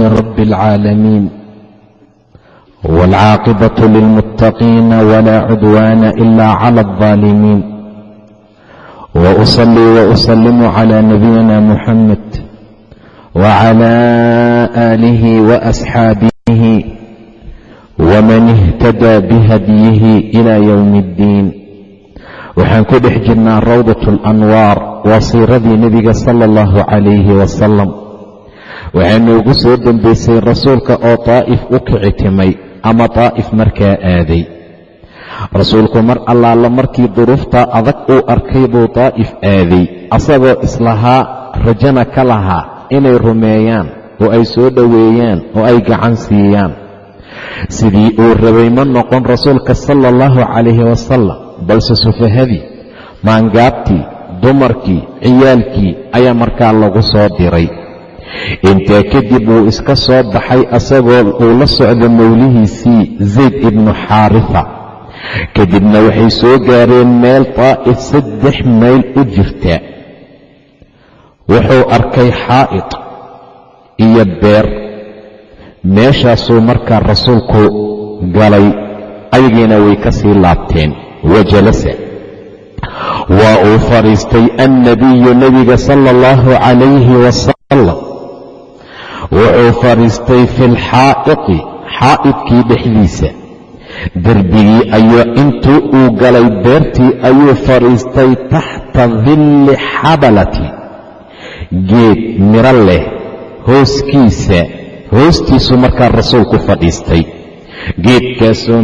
لله رب العالمين والعاقبة للمتقين ولا عدوان إلا على الظالمين وأصلي وأسلم على نبينا محمد وعلى آله وأصحابه ومن اهتدى بهديه إلى يوم الدين waxaan ku dhex jirnaa rawdat alanwaar waa siiradii nebiga sala allahu calayhi wasalam waxaanu ugu soo dembaysay rasuulka oo daa'if u kici timay ama daa'if markaa aaday. Rasuulku mar allaala markii duruuftaa adag uu arkay buu daa'if aaday asagoo islahaa rajana ka lahaa inay rumeeyaan oo ay soo dhoweeyaan oo ay gacan siiyaan. Sidii uu rabay ma noqon rasuulka sala allahu calayhi wasalam balse sufahadii maangaabtii dumarkii ciyaalkii ayaa markaa lagu soo diray intaa kadib wuu iska soo baxay asagoo uu la socdo mowlihiisii zayd ibnu xaarifa. Kadibna waxay soo gaareen meel daa'if saddex mayl u jirta. Wuxuu arkay xaa'id iyo beer. Meeshaasuu markaa rasuulku galay ayagiina way ka sii laabteen. Wajalasa waa uu fadhiistay annabiyu nebiga sala allahu calayhi wasalam wuxuu fadhiistay fi lxaa'iqi xaa'idkii dhexdiisa derbigii ayuu intuu uu galay beertii ayuu fadhiistay taxta dilli xabalati geed miro leh hooskiisa hoostiisuu markaa rasuulku fadhiistay geedkaasoo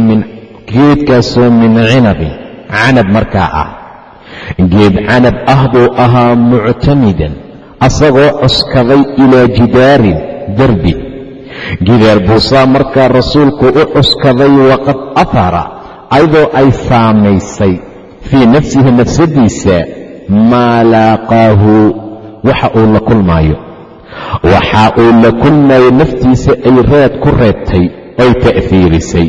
min cinabin canab markaa ah geed canab ah buu ahaa muctamidan asagoo cuskaday ilaa jidaarin derbi. Gidaar buusaa markaa rasuulku u cuskaday waqad afara ayadoo ay saamaysay fii nafsihi nafsadiisa maa laaqaahu. Waxa uu la kulmaayo. Waxa uu la kulmaayo naftiisa ay raad ku reebtay oy ta'fiirisay.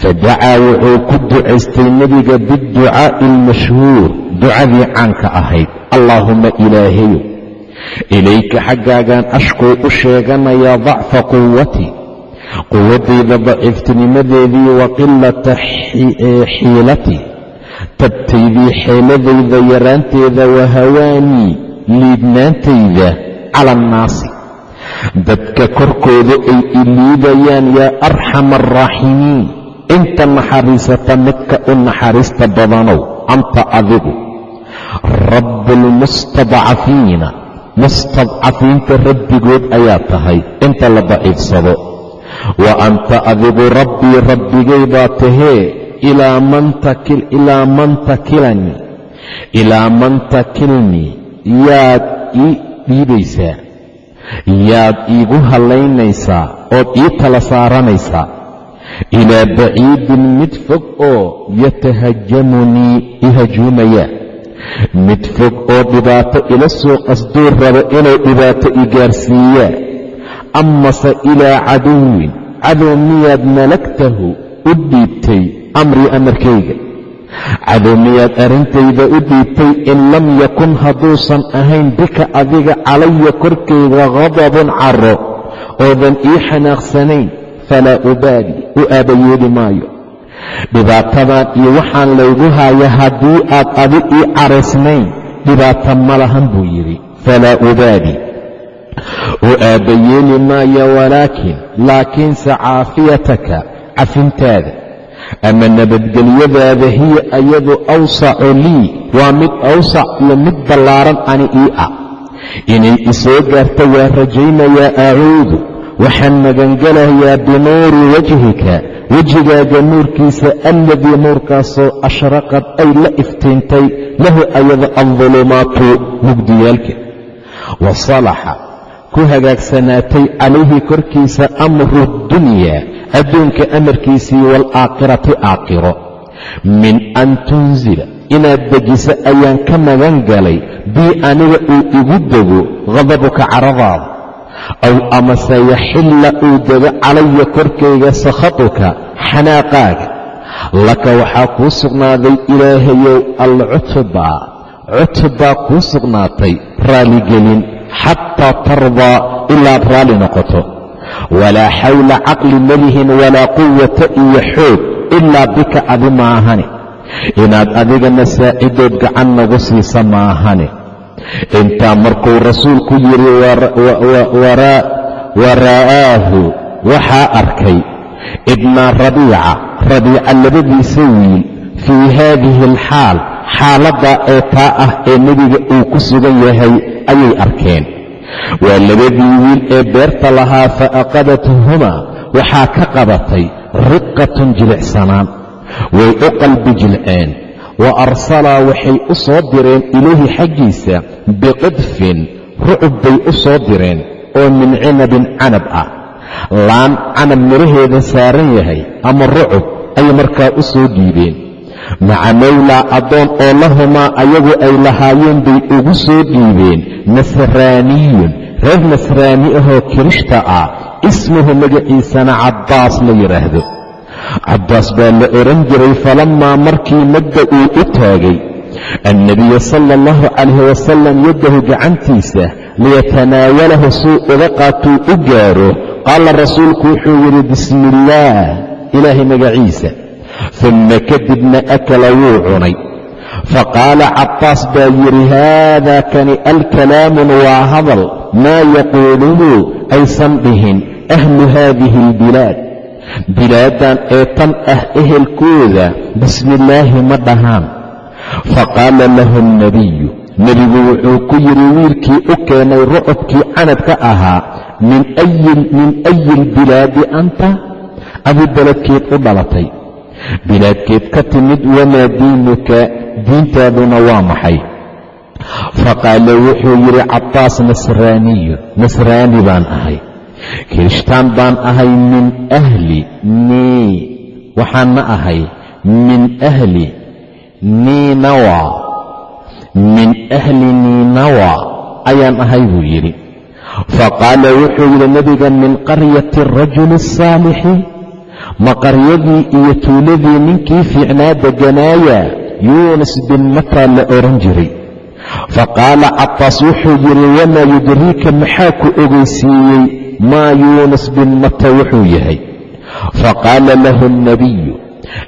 Fadacaa wuxuu ku ducaystay nebiga biducaa'i almashhuur ducadii caanka ahayd. Allaahuma ilaahayo ilayka xaggaagaan ashkuu u sheeganayaa dacfa quwatii quwaddayda daciiftinimadeedii wa qilata xiilatii tabtaydii xeeladayda yaraanteeda wa hawaanii liidnaantayda cala annaasi dadka korkooda ay iliidayaan yaa arxama alraaximiin inta naxariisata midka u naxariista badanow anta adigu rabbu lmustadcafiina mustadcafiinta rabbigood ayaa tahay inta la daciifsado. Wa anta adigu rabbii rabbigay baa tahee ilaa man takilanii ilaa man takilnii yaad ii dhiibaysaa yaad iigu hallaynaysaa ood ii tala saaranaysaa ilaa baciidin mid fog oo yatahajamunii i mid fog oo dhibaato ila soo qasduu rabo inuu dhibaato i gaarsiiyaa amase ilaa caduwin cadow miyaad malagtahu u dhiibtay amrii amarkayga. Cadow miyaad arrintayda u dhiibtay in lam yakun hadduusan ahayn bika adiga calaya korkayga qadabun caro oodan ii xanaaqsanayn falaa ubaali u aabayeeli maayo dhibaatadan iyo waxaan laygu haya haddii aad adi ii caraysnayn dhibaata ma lahan buu yidhi. Falaa ubaali u aabbayeeli maayo walaakin laakiinse caafiyataka cafintaada ama nabadgelyadaada hiya ayadu awsacu lii waa mid awsac iyo mid ballaaran ani ii ah. Inay isoo gaarto waa rajaynayaa acuudu waxaan magangelayaa binuuri wajhika. Wejigaaga nuurkiisa alladii nuurkaasoo ashraqad ay la iftiintay lahu ayada aldulumaatu mugdiyaalka. Wa salaxa ku hagaagsanaatay calayhi korkiisa amru dunyaa adduunka amarkiisii waalaakhirati aakhiro. Min an tunzila inaad dejiso ayaan ka magan galay bii aniga uu igu dego qadabuka caradaada aw amase yaxilla uu dego calaya korkayga sakhatuka xanaaqaaga laka waxaa kuu sugnaaday ilaahayow alcutbaa cutbaa kuu sugnaatay raaligelin xataa tardaa ilaad raalli noqoto walaa xawla caqli malihin walaa quwata iyo xoog ilaa bika adi maahane inaad adigana saacidood gacan nagu siisa maahane intaa markuu rasuulku yidhi wara'aahu waxaa arkay ibna rabiica rabiica labadiisa wiil fii haadihi alxaal xaaladda ee taa ah ee nebiga uu ku sugan yahay ayay arkeen. Waa labadii wiil ee beerta lahaa fa aqadathumaa waxaa ka qabatay riqatun jilicsanaan way u qalbi jilceen wa arsalaa waxay u soo direen ilayhi xaggiisa biqidfin rucub bay u soo direen oo min cinabin canab ah. Laan canab midhaheeda saaran yahay ama rucub ayay markaa u soo dhiibeen maca mawlaa addoon oo lahumaa ayagu ay lahaayeen bay ugu soo dhiibeen nasraaniyun reer nasraani ahoo kirishta ah ismuhu magaciisana cabbaas la yidhaahdo cabbaas baa la odhan jiray falammaa markii madda uu u taagay annabiya sala allahu calayhi wasalam yaddahu gacantiisa liyatanaawalahu suu uga qaatuu u gaaro qaala rasuulku wuxuu yidhi bismi illaah ilaahay magaciisa. Uma kadibna akala wuu cunay. Faqaala cabbaas baa yidhi haada kani alkalaamun waa hadal maa yaquuluhu aysan dhihin ahlu haadihi albilaad bilaaddan ee tan ah ehelkooda bismillaahi ma dhahaan. Faqaala lahu alnabiyu nebigu wuxuu ku yidhi wiilkii u keenay rucubkii canabka ahaa min ayi lbilaadi anta? Adi beledkeed u dhalatay. Bilaadkeed ka timid wamaa diinuka? Diintaaduna waa maxay? Faqaala wuxuu yidhi cabbaas nasraaniyu nasraani baan ahay kirishtaan baan ahay min ahli nii. Waxaanna ahay min ahli niinawa. Min ahli niinawa ayaan ahay buu yidhi. Faqaala wuxuu yidhi nebiga min qaryati arajuli الsaalixi ma qaryadii iyo tuuladii ninkii fiicnaa deganaaya yuunis bin mataa la odhan jiray. Faqaala cabbaas wuxuu yidhi wamaa yudriika maxaa ku ogeysiiyey maa yuunis bin mata wuxuu yahay. Faqaala lahu alnabiyu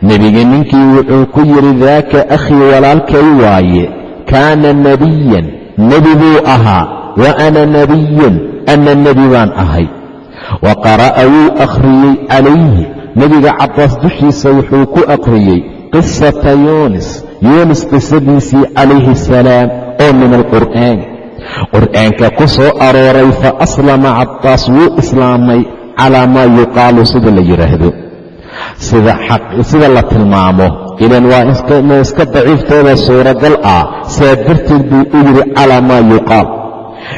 nebiga ninkii wuxuu ku yidhi daaka akhii walaalkay waaye kaana nebiyan nebi buu ahaa wa ana nebiyun ana nebi baan ahay. Wa qara'a wuu akhriyey calayhi nebiga cabbaas dushiisa wuxuu ku akhriyey qisata yuunis yuunis qisadiisii calayhi asalaam oo min alqur'aan qur'aanka ku soo arooray fa aslama cabbaas wuu islaamay calaa maa yuqaalu sida la yidhaahdo sida la tilmaamo. Ilan waa iska daciiftooda suuragal ah saa darteed buu u yidhi calaa maa yuqaal.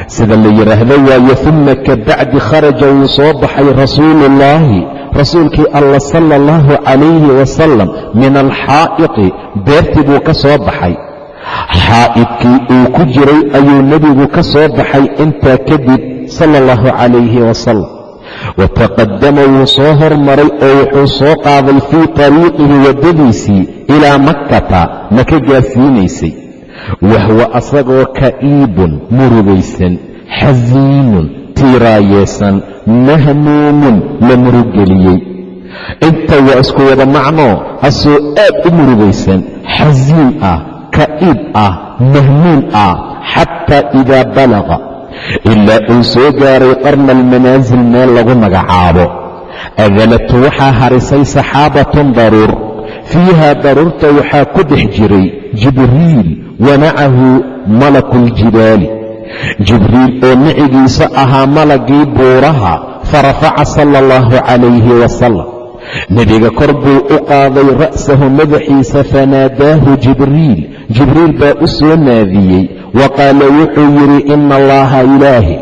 Sida la yidhaahdo waaye uma ka bacdi kharaja wuu soo baxay rasuuluullaahi rasuulkii alla sala allahu calayhi wasalam min alxaa'iqi. Beertii buu ka soo baxay xaa'idkii uu ku jiray ayuu nebigu ka soo baxay intaa kadib sala allahu calayhi wasalam wataqadama wuu soo hormaray oo wuxuu soo qaaday fii tariiqihi waddadiisii ilaa makkata maka gaarsiinaysay. Wahwa asagoo ka'iibun murugaysan xasiinun tiiraayeesan mahmuumun la muruggeliyey inta waa isku wada macnoo asoo aad u murugaysan xasiin ah ka'iib ah mahmuum ah xataa idaa balaqa ilaa uu soo gaaray qarna almanaasil meel lagu magacaabo adalatu waxaa harisay saxaabatun daruur fiiha daruurta waxaa ku dhex jiray jibriil wa macahu malaku ljibaali jibriil oo micigiisa ahaa malagii buuraha farafaca sala allahu calayhi wasalam nebiga kor buu u qaaday ra'sahu madaxiisa fanaadaahu jibriil jibriil baa u soo naadiyey. Wa qaala wuxuu yidhi ina allaha ilaahi.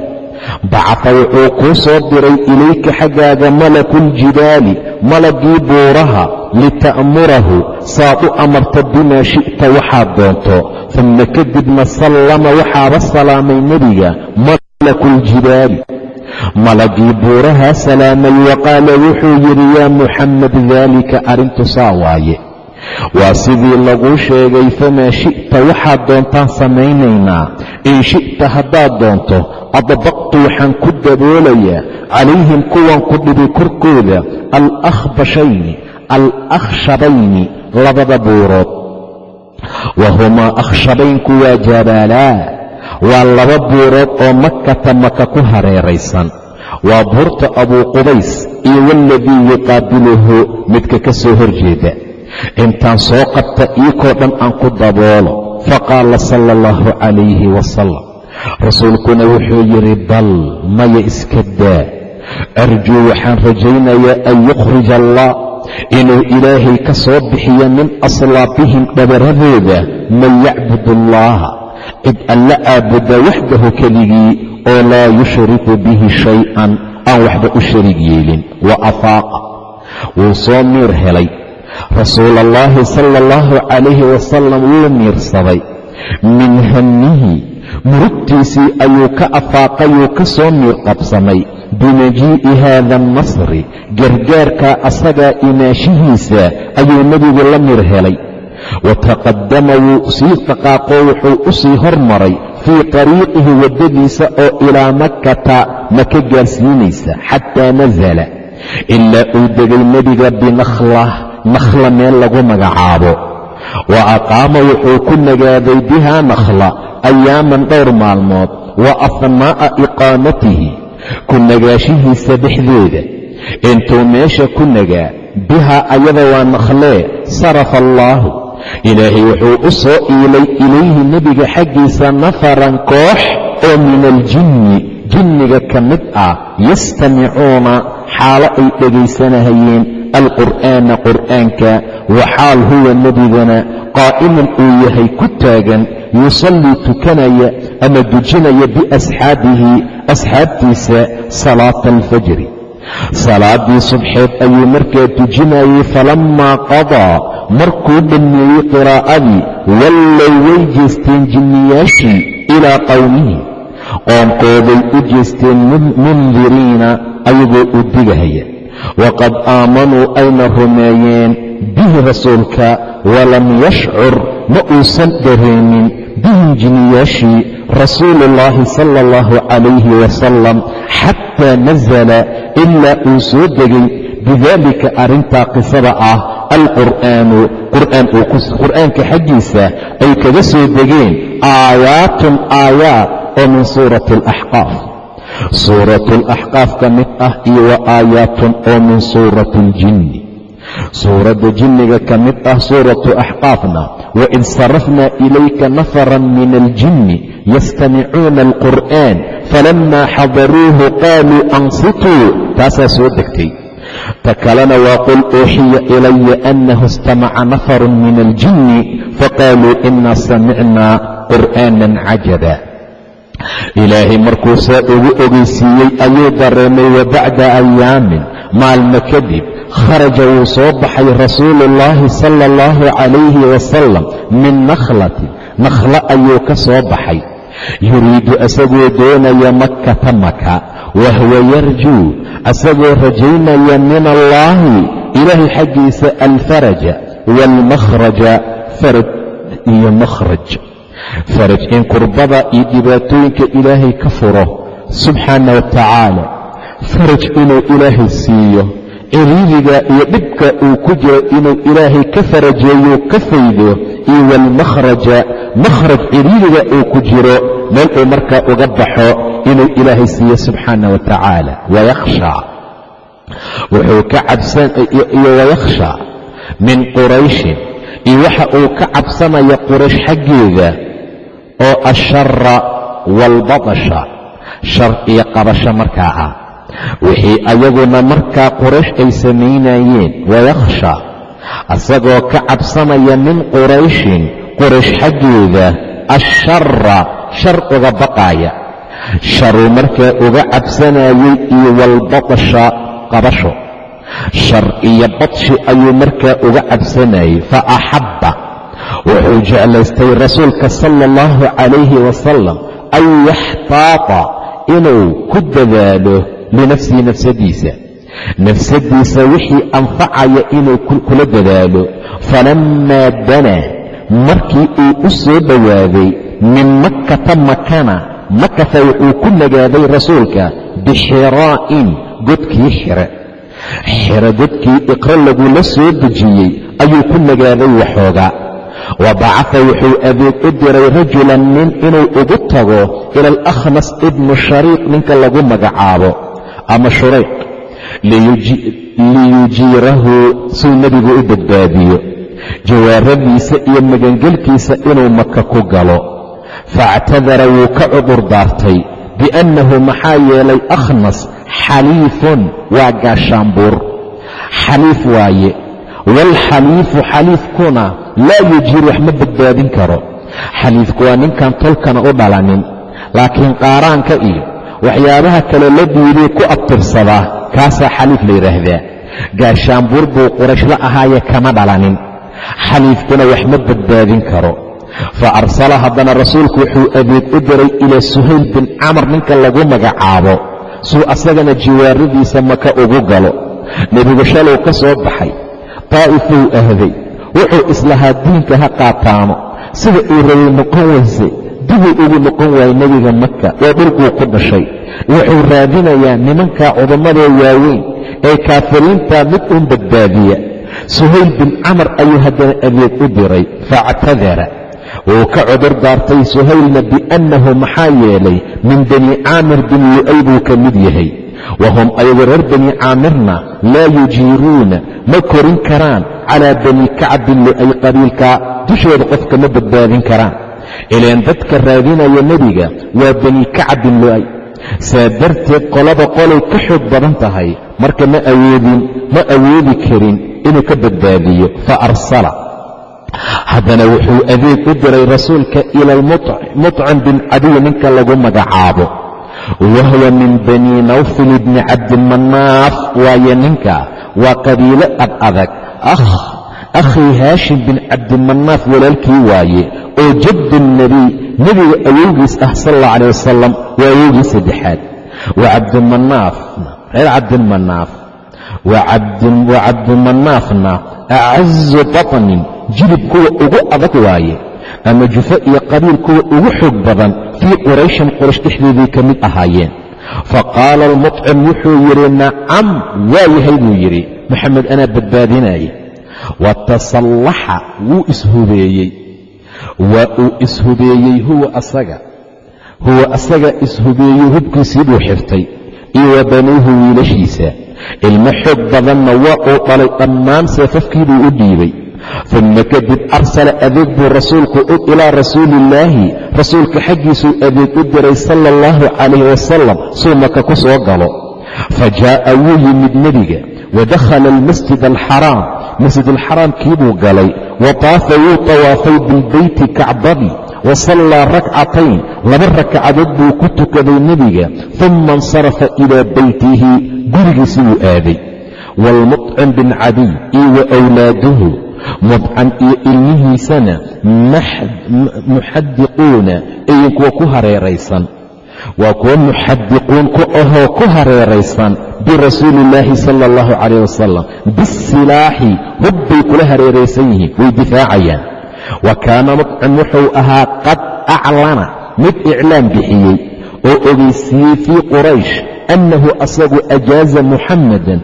Bacata wuxuu kuu soo diray ilayka xaggaaga malakuljibaali malagii buuraha lita'murahu saad u amarta bimaa shi'ta waxaad doonto. Uma kadibna sallama waxaaba salaamay nebiga malakuljibaali malagii buurahaa salaamay wa qaala wuxuu yidhi yaa muxamed daalika arrintu saa waaye waa sidii laguu sheegay famaa shi'ta waxaad doontaan samaynaynaa. In shi'ta haddaad doonto adbaqtu waxaan ku daboolayaa. Calayhim kuwan ku dhibi korkooda. Alakhbashayni alakhshabayni labada buurood. Wa humaa akhshabaynku waa jabaalaa waa laba buurood oo makata maka ku hareeraysan. Waa buurta abuuqubays iyo waladii yuqaabiluhu. Midka ka soo horjeeda intaan soo qabta iikoo dhan aan ku daboolo. Faqaala sala allahu calayhi wasalam rasuulkuna wuxuu yidhi bal maya iska daa. Arjuu waxaan rajaynayaa an yukhrija allah inuu ilaahay ka soo bixiyo min aslaabihim dhabaradooda man yacbud allaha cid alla caabuda waxdahu keligii oo laa yushriku bihi shay-an aan waxba u shariig yeelin. Wa afaaqa. Wuu soo miir helay rasuul allaahi sala allahu calayhi wasalam wuu miirsaday. Min hammihi murugtiisii ayuu ka afaaqayuu ka soo miir qabsamay bimajii'i haada annasri gargaarkaa asagaa imaashihiisa ayuu nebigu la mir helay. Wataqadama wuu sii dhaqaaqoo wuxuu u sii hormaray fii tariiqihi waddadiisa oo ilaa makkata maka gaarsiinaysa xataa nasala ilaa uu degay nebiga binakhla nakhla meel lagu magacaabo. Wa aqaama wuxuu ku nagaaday bihaa nakhla ayaaman dhowr maalmood wa afnaa'a iqaamatihi ku nagaashihiisa dhexdeeda intuu meesha ku nagaa bihaa ayada waa nakhlee sarafa allaahu. Ilaahay wuxuu u soo iilay ilayhi nebiga xaggiisa nafaran koox oo min aljinni jinniga ka mid ah yastamicuuna xaalo ay dhegaysanahayeen alqur'aana qur'aanka waxaal huwa nebigana qaa'iman uu yahay ku taagan yusallii tukanaya ama dujinaya biasxaabihi asxaabtiisa salaata alfajri salaaddii subxeed ayuu markaa tujinayay falammaa qadaa markuu dhammeeyey qiraa'adii wallow way jeesteen jinniyaashii ilaa qowmihi qoomkooday u jeesteen mundiriina ayagoo u digahaya waqad aamanuu ayna rumeeyeen bihi rasuulka walam yashcur ma uusan dareemin bihim jinniyaashii rasuuluullaahi sala allahu calayhi wasalam xataa nasala ilaa uu soo degay bidaalika arrintaa qisada ah alqur'aanu qur'aanka xaggiisa ay kaga soo degeen aayaatun aayaat oo min suurati alaxqaaf suuratu alaxqaaf ka mid ah iyo wa aayaatun oo min suurati aljinni suuradda jinniga ka mid ah suuratu axqaafna waid sarafnaa ilayka nafaran min aljinni yastamicuuna alqur'aan falammaa xadaruuhu qaaluu ansituu taasaa soo degtay. Ta kalena waa qul uuxiya ilaya annahu istamaca nafarun min aljinni faqaaluu inaa samicnaa qur'aanan cajaba ilaahay markuu saa ugu ogeysiiyey ayuu dareemay wa bacda ayaamin maalmo kadib kharaja wuu soo baxay rasuuluullaahi sala allahu calayhi wasalam min nakhlatin nakhlo ayuu ka soo baxay. Yuriidu asagoo doonaya makkata maka wahwa yarjuu asagoo rajaynaya min allaahi ilaahay xaggiisa alfaraja waalmakhraja faraj iyo makhraj faraj in kurbada iyo dhibaatooyinka ilaahay ka furo subxaana wa tacaala. Faraj inuu ilaahay siiyo ciriiriga iyo dhibka uu ku jiro inuu ilaahay ka farajeeyo ka faydo iyo walmakhraja makhraj ciriiriga uu ku jiro meel uu markaa uga baxo inuu ilaahay siiyo subxaana wa tacaala. Wayakhshaa wuxuu ka cabsaniyo wayakhshaa min qurayshin iyo waxa uu ka cabsanaya quraysh xaggeeda oo ashara waalbatasha shar iyo qabasho markaa ah wixii ayaguna markaa quraysh ay samaynayeen wayakhsha asagoo ka cabsanaya min qurayshin quraysh xaggeeda ashara shar uga baqaaya. Sharuu markaa uga cabsanayey iyo walbatasha qabasho shar iyo badshi ayuu markaa uga cabsanayey fa axabba wuxuu jeclaystay rasuulka sala allahu calayhi wasalam an yaxtaata inuu ku dadaalo linafsihi nafsadiisa. Nafsadiisa wixii anfacaya inuu kula dadaalo. Falammaa danaa markii uu u soo dhowaaday min makkata makana makafa wuxuu ku nagaaday rasuulka bixiraa'in godkii xire xire godkii iqro lagula soo dejiyey ayuu ku nagaaday waxoogaa wa bacaa wuxuu adeeg u diray rajulan nin inuu ugu tago ila alakhnas ibnu shariiq ninka lagu magacaabo ama shurayq liyujiirahu suu nebigu u badbaadiyo jawaaradiisa iyo magangelkiisa inuu maka ku galo. Faactadara wuu ka cudur daartay biannahu maxaa yeelay akhnas xaliifun waa gaashaanbuur. Xaliif waaye. Waalxaliifu xaliifkuna laa yujiir wax ma badbaadin karo. Xaliifku waa ninkan tolkana u dhalanin laakiin qaaraanka iyo waxyaabaha kale la diiday ku abtirsadaa kaasaa xaliif la yidhaahdaa gaashaanbuur buu qurayshla ahaaye kama dhalanin. Xaliifkuna wax ma badbaadin karo. Fa arsala haddana rasuulku wuxuu adeeg u diray ilaa suhayl bin camar ninka lagu magacaabo suu asagana jiwaaradiisa maka ugu galo. Nebigu shalow ka soo baxay daa'ifuu ahday wuxuu islahaa diinka ha qaataano. Sida uu rabay noqon weyse dibuu ugu noqon waayey nebiga maka oo dhulkuu ku dhashay. Wuxuu raadinayaa nimankaa cudammadee waaweyn ee kaafiriintaa mid uun badbaadiya. Suhayl bin camar ayuu haddana adeeg u diray faactadara wuu ka cudur daartay suhaylna biannahu maxaa yeelay min bani caamir bin lu'ay buu ka mid yahay. Wahum ayagu reer bani caamirna laa yujiiruuna ma korin karaan calaa bani kacbin lu'ay qabiilkaa dushooda qofka ma badbaadin karaan. Ilaan dadka raadinaya nebiga waa bani kacbin lu'ay saa darteed qolaba qolay ka xoog badan tahay marka ma awoodin ma awoodi karin inuu ka badbaadiyo fa arsala haddana wuxuu adeeg u diray rasuulka ila almuطcim bin cadiy ninka lagu magacaabo. Wahuwa min bani nawfil bni cabdimanaaf waaye ninka waa qabiilo ad adag. Akhii haashim bin cabdimanaaf walaalkii waaye oo jaddu nebiy nebiga awowgiis ah sal alla caleh wasalam waa awowgii saddexaad. Wa cabdimanaafna reer cabdimanaaf wa cabdimanaafna acazu baطnin jilib kuwa ugu adag waaye ama jufo iyo qabiil kuwa ugu xoog badan fii qurayshin quraysh dhexdeeday ka mid ahaayeen. Faqaala almuطcim wuxuu yidhi nacam waa yahay buu yidhi. Moxamed anaa badbaadinaya watasallaxa wuu ishubeeyey. Waa uu ishubeeyey huwa asaga. Huwa asaga ishubeeyey hubkiisii buu xirtay. Iyo wa banuuhu wiilashiisa. Ilmo xoog badanna waa uu dhalay dhammaan seefafkiibuu u dhiibay uma kadib arsala adeeg buu rasuulku ilaa rasuuliillaahi rasuulka xaggiisuu adeeg u diray sala allahu calayh wasalam suu ku soo galo fa jaa'a wuu yimid nebiga wadakhala almasjid alxaraam masjid alxaraamkii buu galay wa taafa wuu tawaafay bilbeyti kacbadii wa sallaa rakcatayn laba rakcadood buu ku tukaday nebiga uma insarafa ilaa beytihi gurigiisi wuu aaday waalmuطcim bin cadiy iyo wa wlaaduhu mudcan iyo ilmihiisana muxadiquuna iyo kuwa ku hareeraysan. Waa kuwa muxadiquun ku ahoo ku hareeraysan birasuuli illaahi sala allahu calayh wasalam bisilaaxi hub bay kula hareeraysan yihiin way difaacayaan. Wa kaana mudcim wuxuu ahaa qad aclana mid iclaan bixiyey oo ogeysiiyey fii quraysh annahu asagu ajaaza muxamadan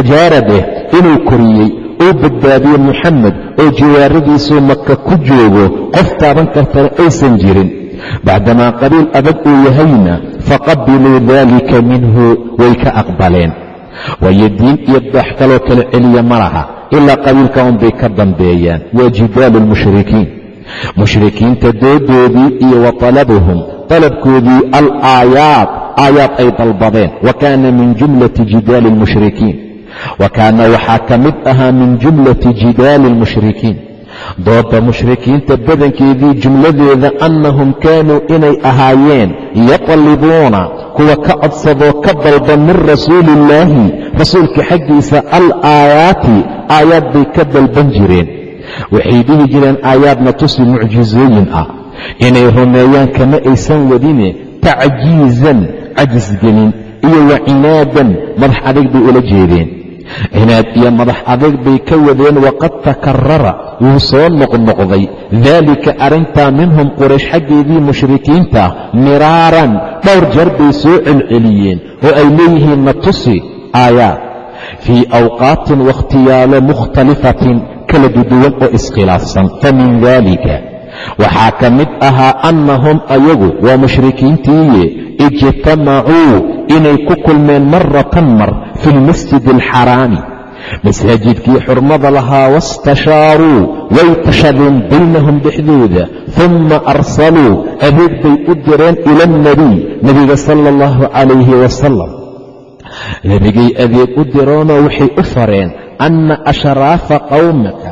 ajaara beh inuu koriyey uu badbaadiye muxamed oo jawaaradiisuu maka ku joogo qof taaban kartana aysan jirin. Bacdamaa qabiil adag uu yahayna faqabiluu daalika minhu way ka aqbaleen. Waayo diin iyo daax kaloo kala celiya ma laha ilaa qabiilka unbay ka dambeeyaan waa jidaalu lmushrikiin mushrikiinta doodoodii iyo wa talabuhum talabkoodii alaayaat aayaad ay dalbadeen wa kaana min jumlati jidaali lmushrikiin wa kaana waxaa ka mid ahaa min jumlati jidaali almushrikiin dooda mushrikiinta badankeedii jumladeeda annahum kaanuu inay ahaayeen yatalibuuna kuwa ka codsadoo ka dalba min rasuuliillaahi rasuulka xaggiisa al aayaati aayaad bay ka dalban jireen waxay dhihi jireen aayaadna tusi mucjizooyin ah inay rumeeyaan kama aysan wadine tacjiizan cajisgelin iyo wa cinaadan madax adag bay ula jeedeen cinaad iyo madax adag bay ka wadeen waqad takarara wuu soo noqnoqday. Daalika arrintaa minhum quraysh xaggeedii mushrikiinta miraaran dhowr jeer bay soo celceliyeen oo ay leeyihiin na tusi aayaad fii awqaatin wakhtiyaalo mukhtalifatin kala duduwan oo iskhilaafsan fa min daalika waxaa ka mid ahaa annahum ayagu waa mushrikiintiiye ijtamacuu inay ku kulmeen maratan mar fi lmasjidi alxaraami masaajidkii xurmada lahaa wastashaaruu way tashadeen baynahum dhexdooda humma arsaluu adeeg bay u direen ila alnebiy nebiga sala allahu calayhi wasalam nebigay adeeg u direenoo waxay u fareen anna ashraafa qawmika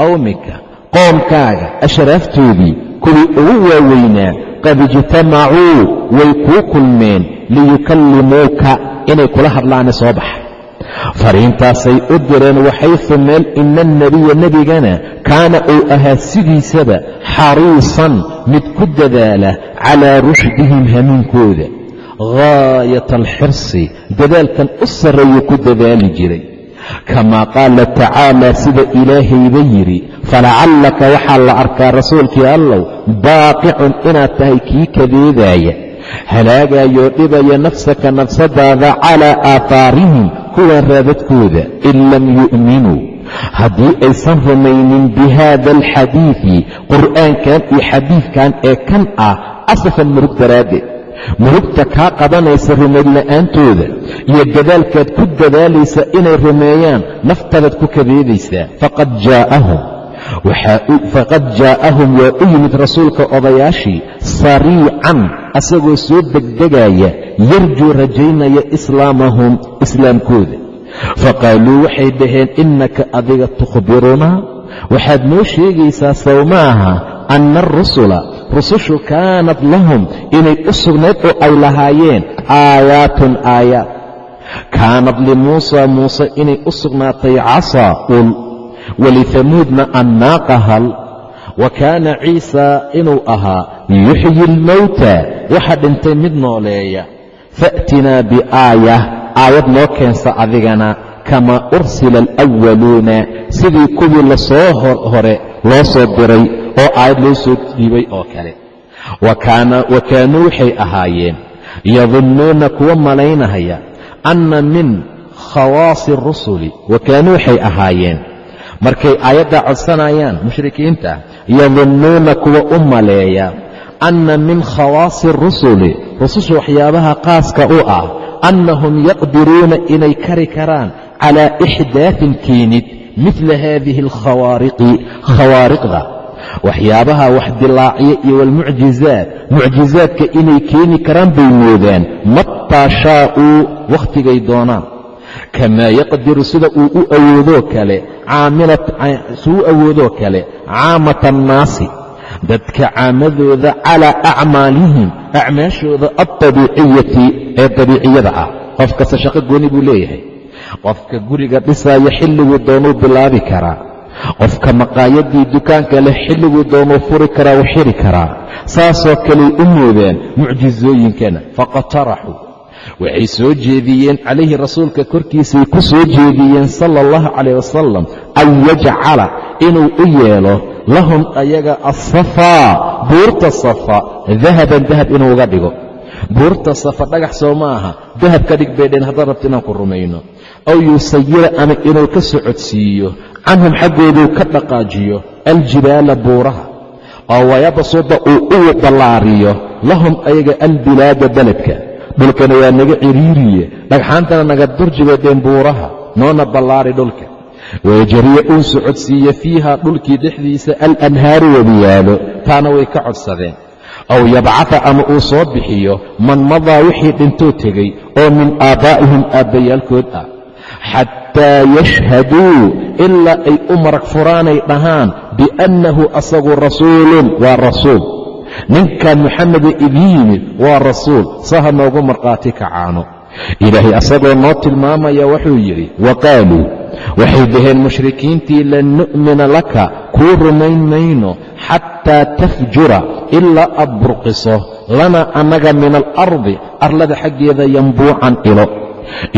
qowmika qoomkaaga ashraaftoodii kuwii ugu waaweynaa qad ijtamacuu way kuu kulmeen liyukallimuuka inay kula hadlaane soo baxa. Fariintaasay u direen waxaysu meel ina alnebiya nebigana kaana uu ahaa sidiisaba xariisan mid ku dadaala calaa rushdihim hanuunkooda gaayata alxirsi dadaalkan u sarreeyuu ku dadaali jiray kamaa qaala tacaala sida ilaahayba yidhi falacallaka waxaa la arkaa rasuulkii allow baaqicun inaad tahay kii kadeedaaya halaagaayoo dhibaya nafsaka nafsadaada calaa aahaarihim kuwan raadadkooda in lam yu'minuu haddii aysan rumaynin bi haada alxadiidi qur'aankan iyo xadiidkan ee kan ah asafan murug daraaddeed murugta kaa qabanaysa rumayd la'aantooda iyo dadaalkaad ku dadaalaysa inay rumeeyaan naftadaad ku kadeedaysaa faqad jaa'ahum waa u yimid rasuulka odayaashii sariican asagoo soo degdegaya yarjuu rajaynaya islaamahum islaamkooda. Faqaaluu waxay dhaheen innaka adiga tukhbirunaa. Waxaad noo sheegaysaa sow ma aha anna arusula rusushu kaanat lahum inay u sugnayd oo ay lahaayeen aayaatun aayaad kaanad limuusa muuse inay u sugnaatay casaa ul walihamuudna annaaqa hal wa kaana ciisa inuu ahaa yuxyi almowta waxa dhintay mid nooleeya fa'tinaa biaaya aayad noo keensa adigana kamaa ursila alwaluuna sidii kuwii la soo hore loo soo diray oo aayad loo soo dhiibay oo kale. Wa kaanuu waxay ahaayeen yadunnuuna kuwa malaynahaya anna min khawaasi rusuli wa kaanuu waxay ahaayeen. Markay aayaddaa codsanayaan mushrikiinta yadunnuuna kuwa u maleeya anna min khawaasi rusuli rususha waxyaabaha qaaska u ah annahum yaqdiruuna inay kari karaan calaa ixdaatin keenid midla haadihi alkhawaariqi khawaariqda waxyaabaha wax dilaaciya iyo walmucjizaat mucjizaadka inay keeni karaan bay moodaan mataa shaa'uu wakhtigay doonaan kamaa yaqdiru sida uu u awoodoo kale suu awoodoo kale caamata annaasi dadka caamadooda calaa acmaalihim acmaashooda aldabiiciyati ee dabiiciyada ah qof kasta shaqo gooni buu leeyahay qofka guriga dhisaaya xilliguu doonuu bilaabi karaa qofka maqaayadii dukaanka leh xilliguu doonuu furi karaa u xiri karaa saasoo kaley u moodaan mucjizooyinkana faqataraxuu waxay soo jeediyeen calayhi rasuulka korkiisay ku soo jeediyeen sala allahu calayh wasalam an yajcala inuu u yeelo lahum ayaga asafaa buurta safa dahaban dahab inuu uga dhigo. Buurta safa dhagax soo ma aha dahab ka dhig bay dheen haddaan rabto inaan ku rumayno aw yusayira ama inuu ka socodsiiyo canhum xaggooduu ka dhaqaajiyo aljibaala buuraha oo wayabsuda uu u ballaariyo lahum ayaga albilaada beledka dhulkana waa naga ciriiriye dhagxaantana naga durjibadeen buuraha noona ballaari dhulka. Wayajariya uu socodsiiye fiiha dhulkii dhexdiisa alanhaaru wadiyaalo taana way ka codsadeen. Aw yabcata ama uu soo bixiyo man madaa wixii dhintoo tegey oo min aabbaa'ihim aabbayaalkood ah xataa yashhaduu ilaa ay u marag furaanay dhahaan biannahu asagu rasuulun waa rasuul ninkan moxameda idiin yimid waa rasuul saha noogu markhaati kacaano ilaahay asagoo noo tilmaamaya wuxuu yidhi wa qaaluu waxay dhaheen mushrikiintii lan nu'mina laka kuu rumayn mayno xataa tafjura ilaa aad burqiso lana annaga min alardi arlada xaggeeda yambuucan ilo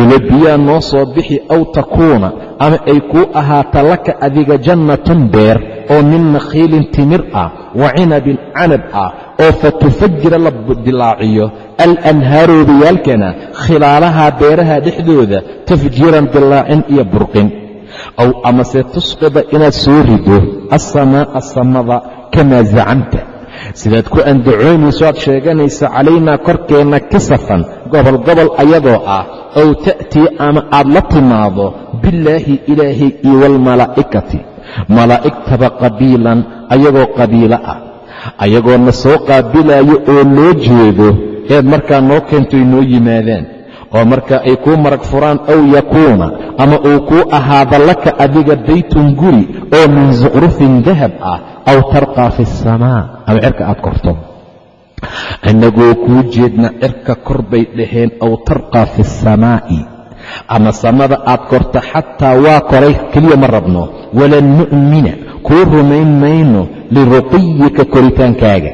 ilo biyaa noo soo bixi aw takuuna ama ay kuu ahaata laka adiga jannatun beer oo min nakhiilin timir ah wa cinabin canab ah oo fatufajira la dilaaciyo. Alanhaaroodayaalkana khilaalahaa beeraha dhexdooda tafjiiran dilaacin iyo burqin. Aw amase tusqida inaad soo rido assamaa'a samada kamaa zacamta. Sidaad ku andacoonayso aad sheeganaysa calaynaa korkeenna kisafan gobol gobol ayadoo ah ow ta'tii ama aad la timaado billaahi ilaahay iyo waalmalaa'ikati malaa'igtaba qabiilan ayagoo qabiilo ah. Ayagoo na soo qaabilaayo oo loo jeedo eed markaa noo keento ay noo yimaadaan oo marka ay kuu marag furaan aw yakuuna ama uu kuu ahaado laka adiga baytun guri oo min suqrufin dahab ah aw tarqaa fi asamaa ama cirka aad korto annagoo kuu jeedna cirka kor bay dhaheen aw tarqaa fi asamaa'i ama samada aad korto xataa waa koray keliya ma rabno. Walan nu'mina kuu rumayn mayno liruqiyika koritaankaaga.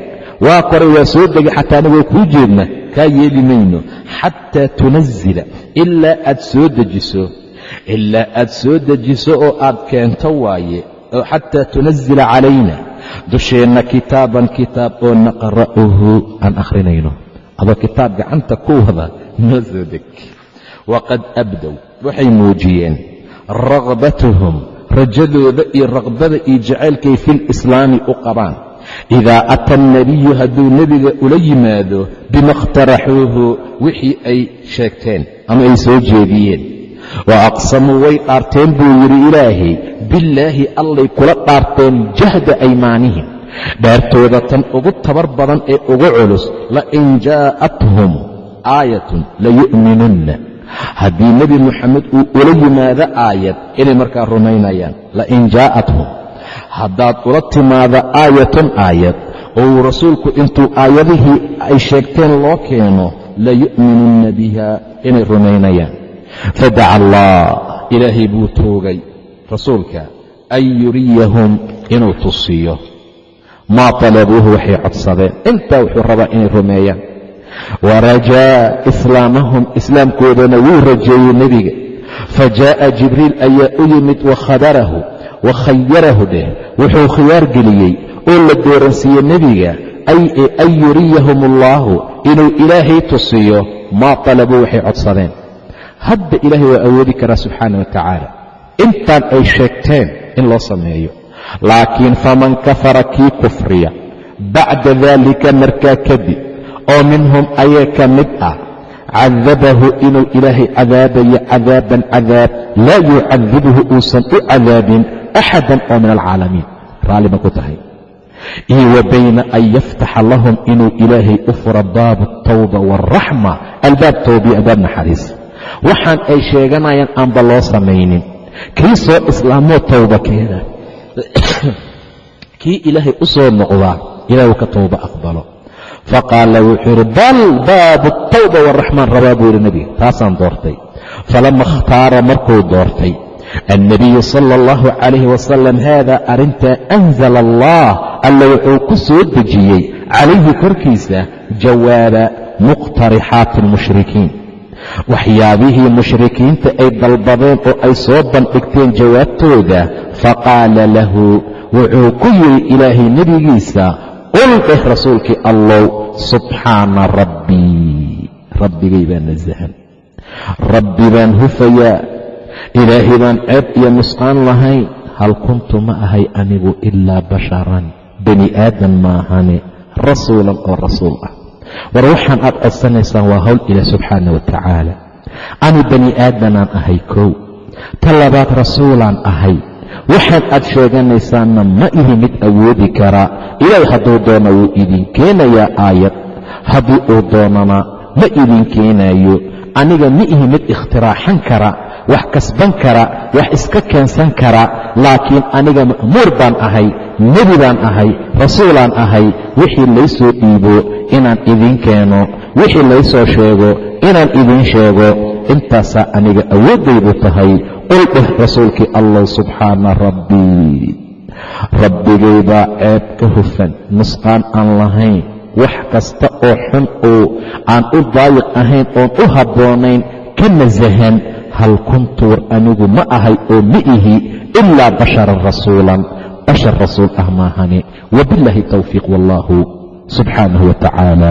Waa koray waa soo degay xataa anagoo kuu jeedna kaa yeeli mayno. Xataa tunazila ilaa aad soo dejiso. Ilaa aad soo dejiso oo aad keento waaye. Oo xataa tunazila calayna dusheenna kitaaban kitaab oo naqra'uhu aan akhrinayno. Adoo kitaab gacanta ku wada noo soo deg. Waqad abdow waxay muujiyeen raqbatahum rajadooda iyo raqbada iyo jacaylkay filislaami u qabaan. Idaa ata alnebiyu hadduu nebiga ula yimaado bima ikhtaraxuuhu wixii ay sheegteen ama ay soo jeediyeen wa aqsamuu way dhaarteen buu yidhi ilaahay billaahi allay kula dhaarteen jahda aymaanihim dhaartooda tan ugu tabar badan ee ugu culus lain jaa'athum aayatun layu'minunna haddii nebi moxamed uu ula yimaado aayad inay markaa rumaynayaan lain jaa'athum haddaad ula timaado aayatun aayad oo uu rasuulku intuu aayadihii ay sheegteen loo keeno layu'minunna biha inay rumaynayaan fadaca allah ilaahay buu toogay rasuulka an yuriyahum inuu tusiyo. Maa talabuuhu waxay codsadeen. Intaa wuxuu rabaa inay rumeeyaan. Warajaa islaamahum islaamkoodana wuu rajeeyey nebiga. Fajaa'a jibriil ayaa u yimid wakhadarahu wakhayarahu dheh wuxuu khiyaar geliyey oo la dooransiiyey nebiga an yuriyahum allaahu inuu ilaahay tusiyo. Maa talabuu waxay codsadeen hadda ilaahay waa awoodi karaa subxaana wa tacaala. Intaan ay sheegteen in loo sameeyo. Laakiin faman kafara kii kufriya bacda daalika markaa kadib oo minhum ayay ka mid ah cadabahu inuu ilaahay cadaabayo cadaaban cadaab laa yucadibhu uusan u cadaabin axadan oo min alcaalamiin. Raalli ma ku tahay. Iyo wa bayna an yaftaxa lahum inuu ilaahay u furo baabu altawba waaraxma albaab towbiya albaab naxariis waxaan ay sheeganayaan aanba loo samaynin. Kii soo islaamoo towba keena. Kii ilaahay u soo noqdaa ilaah uu ka towba aqbalo. Faqaala wuxuu yidhi bal baabu altawba waaraxmaan rabaa buu yidhi nebiga taasaan doortay. Falama ikhtaara markuu doortay annabiyu sala allahu calayhi wasalam haada arrintaa anzala allah alla wuxuu ku soo dejiyey calayhi korkiisa jawaaba muqtarixaati almushrikiin waxyaabihii mushrikiinta ay dalbadeen oo ay soo bandhigteen jawaabtooda faqaala lahu wuxuu ku yidhi ilaahay nebigiisa qul dheh rasuulkii allow subxaana rabbii rabbigay baan nasahan. Rabbi baan hufayaa. Ilaahay baan ceeb iyo nusqaan lahayn. Hal kuntu ma ahay anigu ilaa basharan bani aadan maahane rasuulan oo rasuul ah war waxaan aad codsanaysaan waa howl ilaah subxaana wa tacaala ani bani aadanaan ahay kow. Ta labaad rasuulaan ahay. Waxaan aad sheeganaysaanna ma ihi mid awoodi karaa ilaahay hadduu doono wuu idin keenayaa aayad. Haddii uu doonana ma idin keenaayo. Aniga ma ihi mid ikhtiraaxan kara wax kasban kara wax iska keensan kara laakiin aniga ma'muur baan ahay nebi baan ahay rasuulaan ahay wixii laysoo dhiibo inaan idiin keeno wixii laysoo sheego inaan idiin sheego intaasaa aniga awooddaydu tahay qul dheh rasuulkii allah subxaana rabbii rabbigaybaa ceeb ka hufan nusqaan aan lahayn wax kasta oo xun oo aan u daayiq ahayn oon u habboonayn ka nasahan hal kuntu anigu ma ahay oo ma ihi ilaa basharan rasuulan bashar rasuul ah maahane wabillaahi towfiiq wallaahu subxaanahu wa tacaala